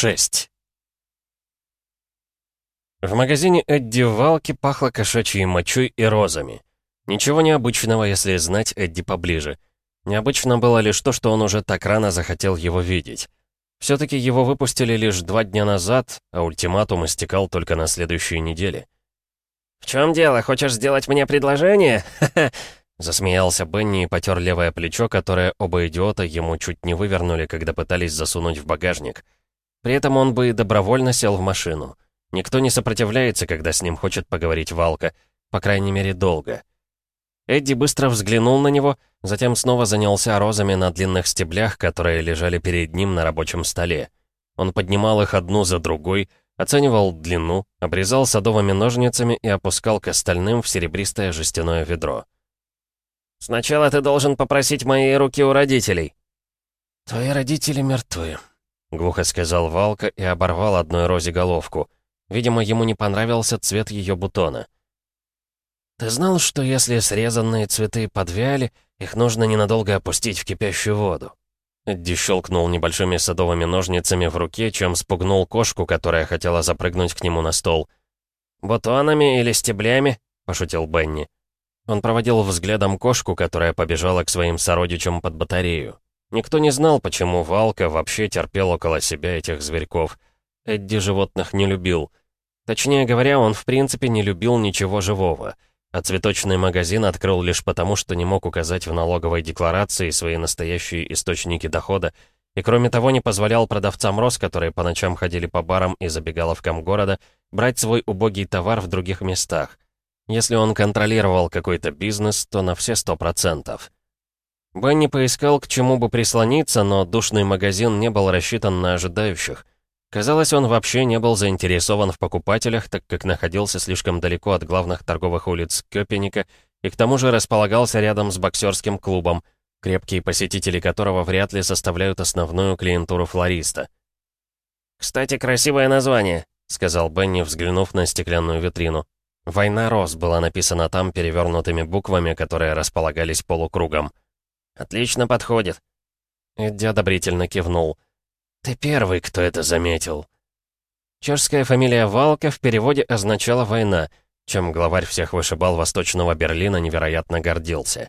6 В магазине Эдди Валки пахло кошачьей мочой и розами. Ничего необычного, если знать Эдди поближе. Необычно было лишь то, что он уже так рано захотел его видеть. Все-таки его выпустили лишь два дня назад, а ультиматум истекал только на следующей неделе. «В чем дело? Хочешь сделать мне предложение?» Засмеялся Бенни и потер левое плечо, которое оба идиота ему чуть не вывернули, когда пытались засунуть в багажник. При этом он бы добровольно сел в машину. Никто не сопротивляется, когда с ним хочет поговорить Валка, по крайней мере, долго. Эдди быстро взглянул на него, затем снова занялся розами на длинных стеблях, которые лежали перед ним на рабочем столе. Он поднимал их одну за другой, оценивал длину, обрезал садовыми ножницами и опускал к остальным в серебристое жестяное ведро. «Сначала ты должен попросить моей руки у родителей». «Твои родители мертвы», — глухо сказал Валка и оборвал одной розе головку. Видимо, ему не понравился цвет ее бутона. «Ты знал, что если срезанные цветы подвяли, их нужно ненадолго опустить в кипящую воду?» Эдди щелкнул небольшими садовыми ножницами в руке, чем спугнул кошку, которая хотела запрыгнуть к нему на стол. «Бутонами или стеблями?» — пошутил Бенни. Он проводил взглядом кошку, которая побежала к своим сородичам под батарею. Никто не знал, почему Валка вообще терпел около себя этих зверьков. Эдди животных не любил. Точнее говоря, он в принципе не любил ничего живого. А цветочный магазин открыл лишь потому, что не мог указать в налоговой декларации свои настоящие источники дохода, и кроме того не позволял продавцам роз, которые по ночам ходили по барам и забегаловкам города, брать свой убогий товар в других местах. Если он контролировал какой-то бизнес, то на все сто процентов. Бенни поискал, к чему бы прислониться, но душный магазин не был рассчитан на ожидающих. Казалось, он вообще не был заинтересован в покупателях, так как находился слишком далеко от главных торговых улиц Köpenick и к тому же располагался рядом с боксерским клубом, крепкие посетители которого вряд ли составляют основную клиентуру флориста. «Кстати, красивое название», — сказал Бенни, взглянув на стеклянную витрину. «Война Рос» была написана там перевернутыми буквами, которые располагались полукругом. «Отлично подходит». Эдди одобрительно кивнул. «Ты первый, кто это заметил». Чешская фамилия Валка в переводе означала «война», чем главарь всех вышибал Восточного Берлина невероятно гордился.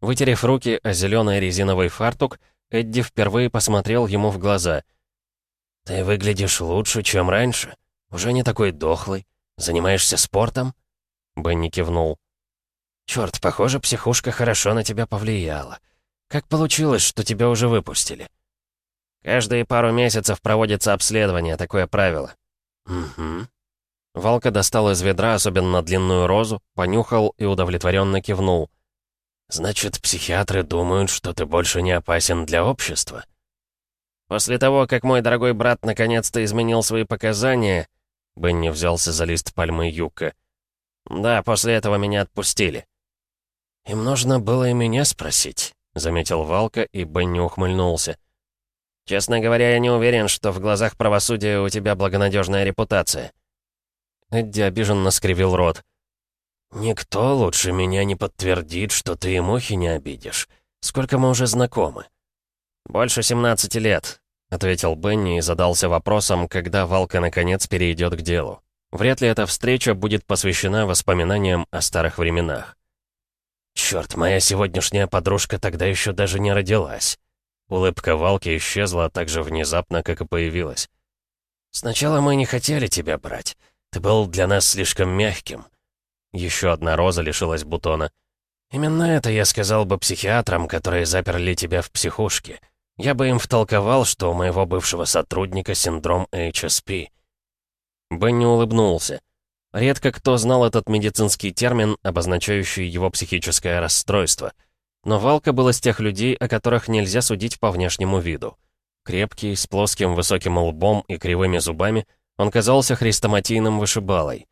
Вытерев руки о зеленый резиновый фартук, Эдди впервые посмотрел ему в глаза. «Ты выглядишь лучше, чем раньше. Уже не такой дохлый. «Занимаешься спортом?» Бенни кивнул. «Чёрт, похоже, психушка хорошо на тебя повлияла. Как получилось, что тебя уже выпустили?» «Каждые пару месяцев проводится обследование, такое правило». «Угу». Валка достал из ведра особенно длинную розу, понюхал и удовлетворенно кивнул. «Значит, психиатры думают, что ты больше не опасен для общества?» «После того, как мой дорогой брат наконец-то изменил свои показания, Бенни взялся за лист пальмы юка. «Да, после этого меня отпустили». «Им нужно было и меня спросить», — заметил Валка, и Бенни ухмыльнулся. «Честно говоря, я не уверен, что в глазах правосудия у тебя благонадежная репутация». Эдди обиженно скривил рот. «Никто лучше меня не подтвердит, что ты и мухи не обидишь. Сколько мы уже знакомы?» «Больше 17 лет. — ответил Бенни и задался вопросом, когда Валка наконец перейдет к делу. Вряд ли эта встреча будет посвящена воспоминаниям о старых временах. «Чёрт, моя сегодняшняя подружка тогда еще даже не родилась». Улыбка Валки исчезла так же внезапно, как и появилась. «Сначала мы не хотели тебя брать. Ты был для нас слишком мягким». Еще одна роза лишилась бутона. «Именно это я сказал бы психиатрам, которые заперли тебя в психушке. Я бы им втолковал, что у моего бывшего сотрудника синдром HSP. Бенни улыбнулся. Редко кто знал этот медицинский термин, обозначающий его психическое расстройство. Но Валка был из тех людей, о которых нельзя судить по внешнему виду. Крепкий, с плоским высоким лбом и кривыми зубами, он казался хрестоматийным вышибалой.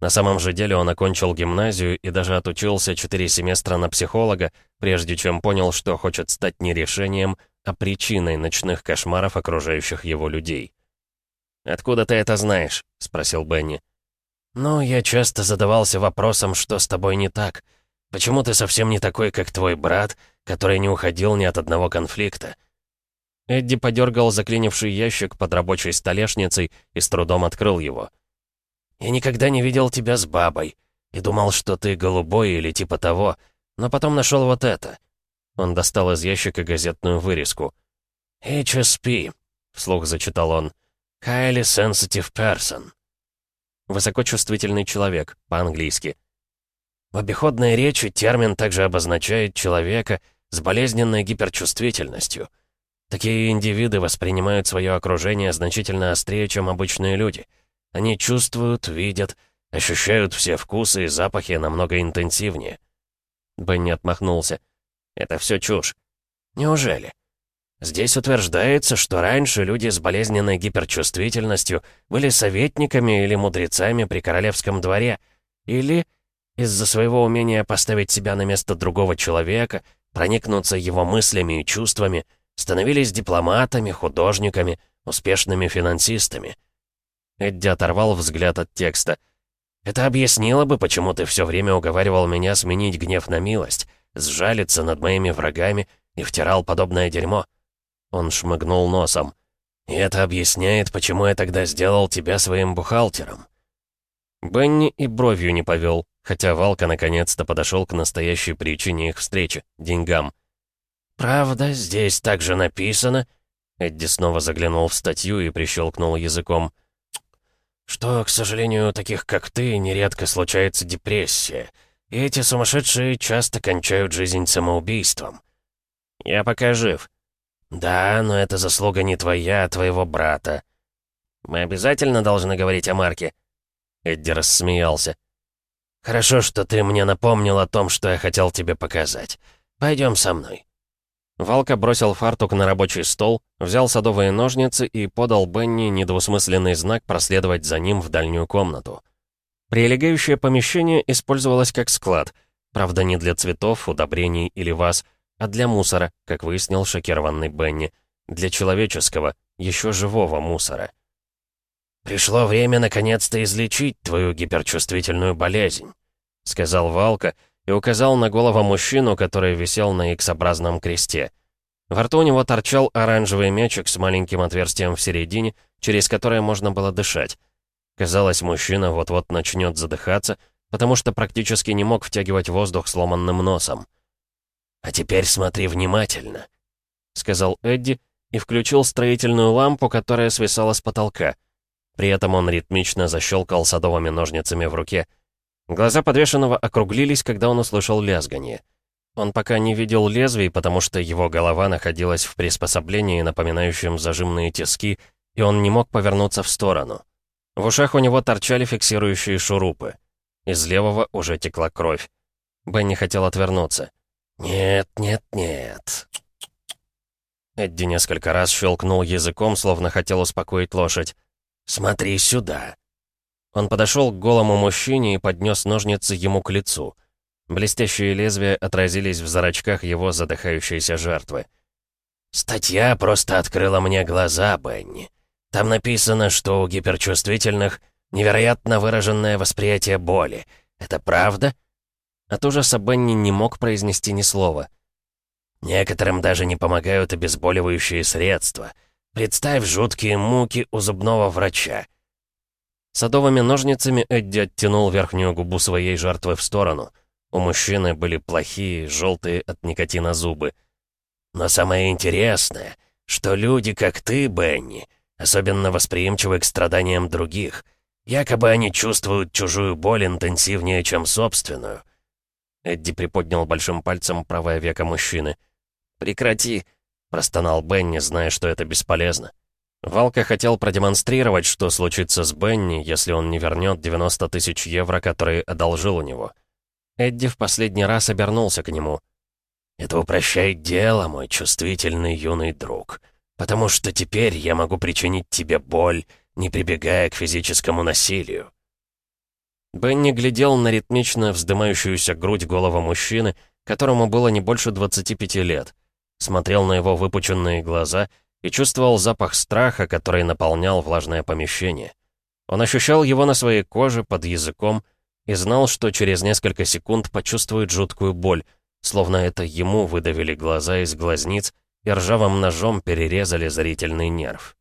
На самом же деле он окончил гимназию и даже отучился четыре семестра на психолога, прежде чем понял, что хочет стать не решением, а причиной ночных кошмаров окружающих его людей. «Откуда ты это знаешь?» — спросил Бенни. «Ну, я часто задавался вопросом, что с тобой не так. Почему ты совсем не такой, как твой брат, который не уходил ни от одного конфликта?» Эдди подергал заклинивший ящик под рабочей столешницей и с трудом открыл его. «Я никогда не видел тебя с бабой и думал, что ты голубой или типа того, но потом нашел вот это». Он достал из ящика газетную вырезку. «HSP», — вслух зачитал он. «Highly Sensitive Person». Высокочувствительный человек, по-английски. В обиходной речи термин также обозначает человека с болезненной гиперчувствительностью. Такие индивиды воспринимают свое окружение значительно острее, чем обычные люди. Они чувствуют, видят, ощущают все вкусы и запахи намного интенсивнее. Бенни отмахнулся. Это все чушь. Неужели? Здесь утверждается, что раньше люди с болезненной гиперчувствительностью были советниками или мудрецами при королевском дворе, или из-за своего умения поставить себя на место другого человека, проникнуться его мыслями и чувствами, становились дипломатами, художниками, успешными финансистами. Эдди оторвал взгляд от текста. «Это объяснило бы, почему ты все время уговаривал меня сменить гнев на милость, сжалиться над моими врагами и втирал подобное дерьмо». Он шмыгнул носом. «И это объясняет, почему я тогда сделал тебя своим бухгалтером». Бенни и бровью не повел, хотя Валка наконец-то подошел к настоящей причине их встречи — деньгам. «Правда, здесь также написано...» Эдди снова заглянул в статью и прищелкнул языком. «Что, к сожалению, у таких, как ты, нередко случается депрессия, и эти сумасшедшие часто кончают жизнь самоубийством». «Я пока жив», «Да, но это заслуга не твоя, а твоего брата». «Мы обязательно должны говорить о Марке?» Эдди рассмеялся. «Хорошо, что ты мне напомнил о том, что я хотел тебе показать. Пойдем со мной». Валка бросил фартук на рабочий стол, взял садовые ножницы и подал Бенни недвусмысленный знак проследовать за ним в дальнюю комнату. Прилегающее помещение использовалось как склад, правда не для цветов, удобрений или ваз, а для мусора, как выяснил шокированный Бенни. Для человеческого, еще живого мусора. «Пришло время наконец-то излечить твою гиперчувствительную болезнь», сказал Валка и указал на голову мужчину, который висел на икс-образном кресте. Во рту у него торчал оранжевый мячик с маленьким отверстием в середине, через которое можно было дышать. Казалось, мужчина вот-вот начнет задыхаться, потому что практически не мог втягивать воздух сломанным носом. «А теперь смотри внимательно», — сказал Эдди и включил строительную лампу, которая свисала с потолка. При этом он ритмично защелкал садовыми ножницами в руке. Глаза подвешенного округлились, когда он услышал лязганье. Он пока не видел лезвий, потому что его голова находилась в приспособлении, напоминающем зажимные тиски, и он не мог повернуться в сторону. В ушах у него торчали фиксирующие шурупы. Из левого уже текла кровь. Бенни хотел отвернуться. «Нет, нет, нет». Эдди несколько раз щелкнул языком, словно хотел успокоить лошадь. «Смотри сюда». Он подошел к голому мужчине и поднес ножницы ему к лицу. Блестящие лезвия отразились в зрачках его задыхающейся жертвы. «Статья просто открыла мне глаза, Бенни. Там написано, что у гиперчувствительных невероятно выраженное восприятие боли. Это правда?» От ужаса Бенни не мог произнести ни слова. «Некоторым даже не помогают обезболивающие средства. Представь жуткие муки у зубного врача». Садовыми ножницами Эдди оттянул верхнюю губу своей жертвы в сторону. У мужчины были плохие, желтые от никотина зубы. «Но самое интересное, что люди, как ты, Бенни, особенно восприимчивы к страданиям других. Якобы они чувствуют чужую боль интенсивнее, чем собственную. Эдди приподнял большим пальцем правое веко мужчины. «Прекрати!» — простонал Бенни, зная, что это бесполезно. Валка хотел продемонстрировать, что случится с Бенни, если он не вернет 90 тысяч евро, которые одолжил у него. Эдди в последний раз обернулся к нему. «Это упрощает дело, мой чувствительный юный друг, потому что теперь я могу причинить тебе боль, не прибегая к физическому насилию». Бенни глядел на ритмично вздымающуюся грудь голого мужчины, которому было не больше 25 лет. Смотрел на его выпученные глаза и чувствовал запах страха, который наполнял влажное помещение. Он ощущал его на своей коже, под языком, и знал, что через несколько секунд почувствует жуткую боль, словно это ему выдавили глаза из глазниц и ржавым ножом перерезали зрительный нерв.